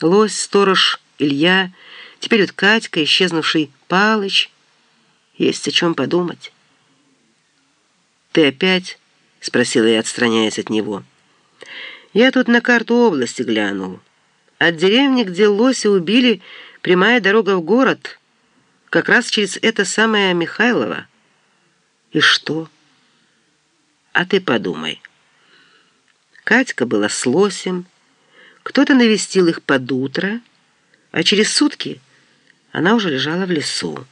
Лось, сторож, Илья, теперь вот Катька, исчезнувший Палыч. Есть о чем подумать. «Ты опять?» — спросила я, отстраняясь от него. «Я тут на карту области глянул. От деревни, где лося убили, прямая дорога в город, как раз через это самое Михайлово. И что? А ты подумай. Катька была с лосем, кто-то навестил их под утро, а через сутки она уже лежала в лесу.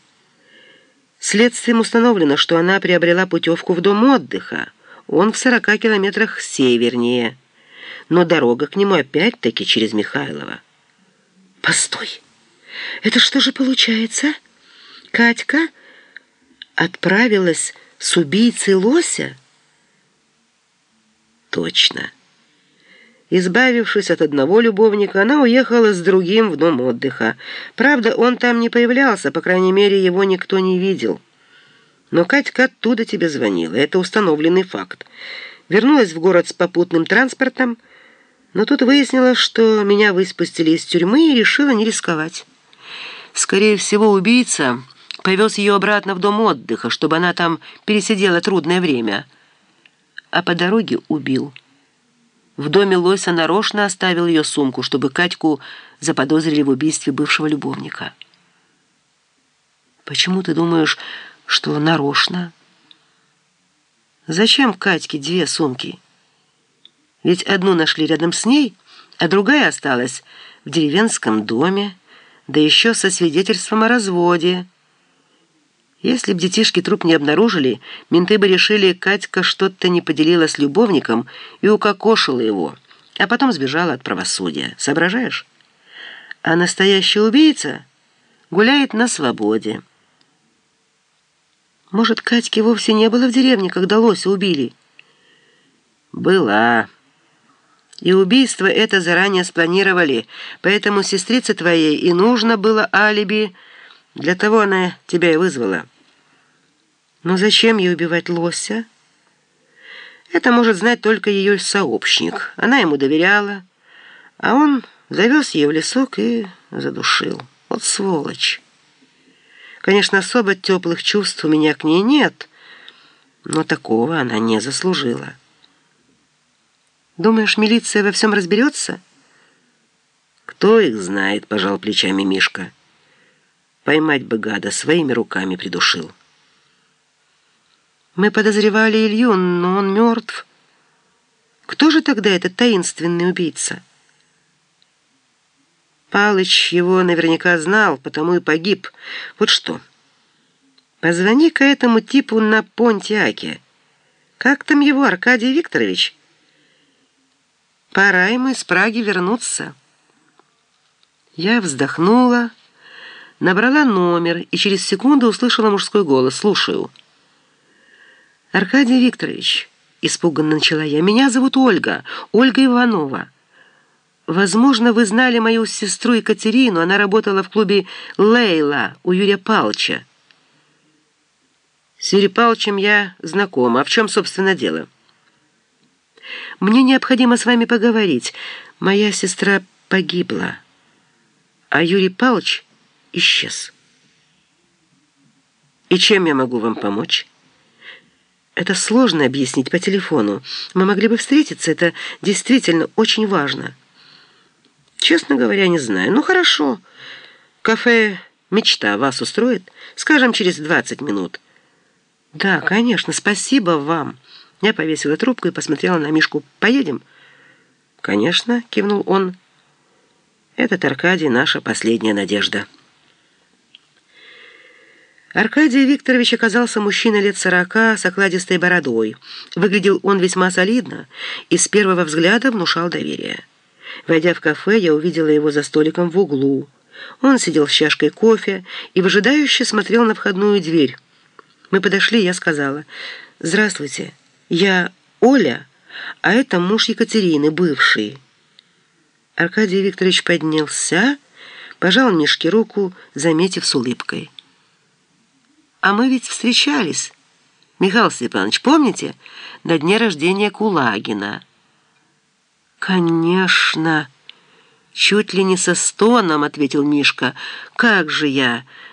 Следствием установлено, что она приобрела путевку в дом отдыха. Он в 40 километрах севернее, но дорога к нему опять-таки через Михайлова. Постой, это что же получается? Катька отправилась с убийцей лося? Точно. Избавившись от одного любовника, она уехала с другим в дом отдыха. Правда, он там не появлялся, по крайней мере, его никто не видел. Но Катька оттуда тебе звонила, это установленный факт. Вернулась в город с попутным транспортом, но тут выяснилось, что меня выспустили из тюрьмы и решила не рисковать. Скорее всего, убийца повез ее обратно в дом отдыха, чтобы она там пересидела трудное время, а по дороге убил. В доме Лойса нарочно оставил ее сумку, чтобы Катьку заподозрили в убийстве бывшего любовника. «Почему ты думаешь, что нарочно?» «Зачем Катьке две сумки? Ведь одну нашли рядом с ней, а другая осталась в деревенском доме, да еще со свидетельством о разводе». Если б детишки труп не обнаружили, менты бы решили, Катька что-то не поделила с любовником и укокошила его, а потом сбежала от правосудия. Соображаешь? А настоящий убийца гуляет на свободе. Может, Катьки вовсе не было в деревне, когда лося убили? Была. И убийство это заранее спланировали, поэтому сестрице твоей и нужно было алиби, для того она тебя и вызвала. Но зачем ей убивать лося? Это может знать только ее сообщник. Она ему доверяла, а он завез ее в лесок и задушил. Вот сволочь. Конечно, особо теплых чувств у меня к ней нет, но такого она не заслужила. Думаешь, милиция во всем разберется? Кто их знает, пожал плечами Мишка. Поймать бы гада своими руками придушил. Мы подозревали Илью, но он мертв. Кто же тогда этот таинственный убийца? Палыч его наверняка знал, потому и погиб. Вот что. Позвони-ка этому типу на Понтиаке. Как там его, Аркадий Викторович? Пора ему из Праги вернуться. Я вздохнула, набрала номер и через секунду услышала мужской голос. «Слушаю». «Аркадий Викторович», — испуганно начала я, — «меня зовут Ольга, Ольга Иванова. Возможно, вы знали мою сестру Екатерину, она работала в клубе «Лейла» у Юрия Палча». С Юрием Палчем я знакома. А в чем, собственно, дело? Мне необходимо с вами поговорить. Моя сестра погибла, а Юрий Палч исчез. И чем я могу вам помочь?» Это сложно объяснить по телефону. Мы могли бы встретиться, это действительно очень важно. Честно говоря, не знаю. Ну, хорошо. Кафе «Мечта» вас устроит? Скажем, через 20 минут. Да, конечно, спасибо вам. Я повесила трубку и посмотрела на Мишку. Поедем? Конечно, кивнул он. Этот Аркадий наша последняя надежда. Аркадий Викторович оказался мужчиной лет сорока с окладистой бородой. Выглядел он весьма солидно и с первого взгляда внушал доверие. Войдя в кафе, я увидела его за столиком в углу. Он сидел с чашкой кофе и выжидающе смотрел на входную дверь. Мы подошли, я сказала, «Здравствуйте, я Оля, а это муж Екатерины, бывший». Аркадий Викторович поднялся, пожал Мишке руку, заметив с улыбкой. А мы ведь встречались. Михаил Степанович, помните? На дне рождения Кулагина. Конечно. «Чуть ли не со стоном», — ответил Мишка. «Как же я?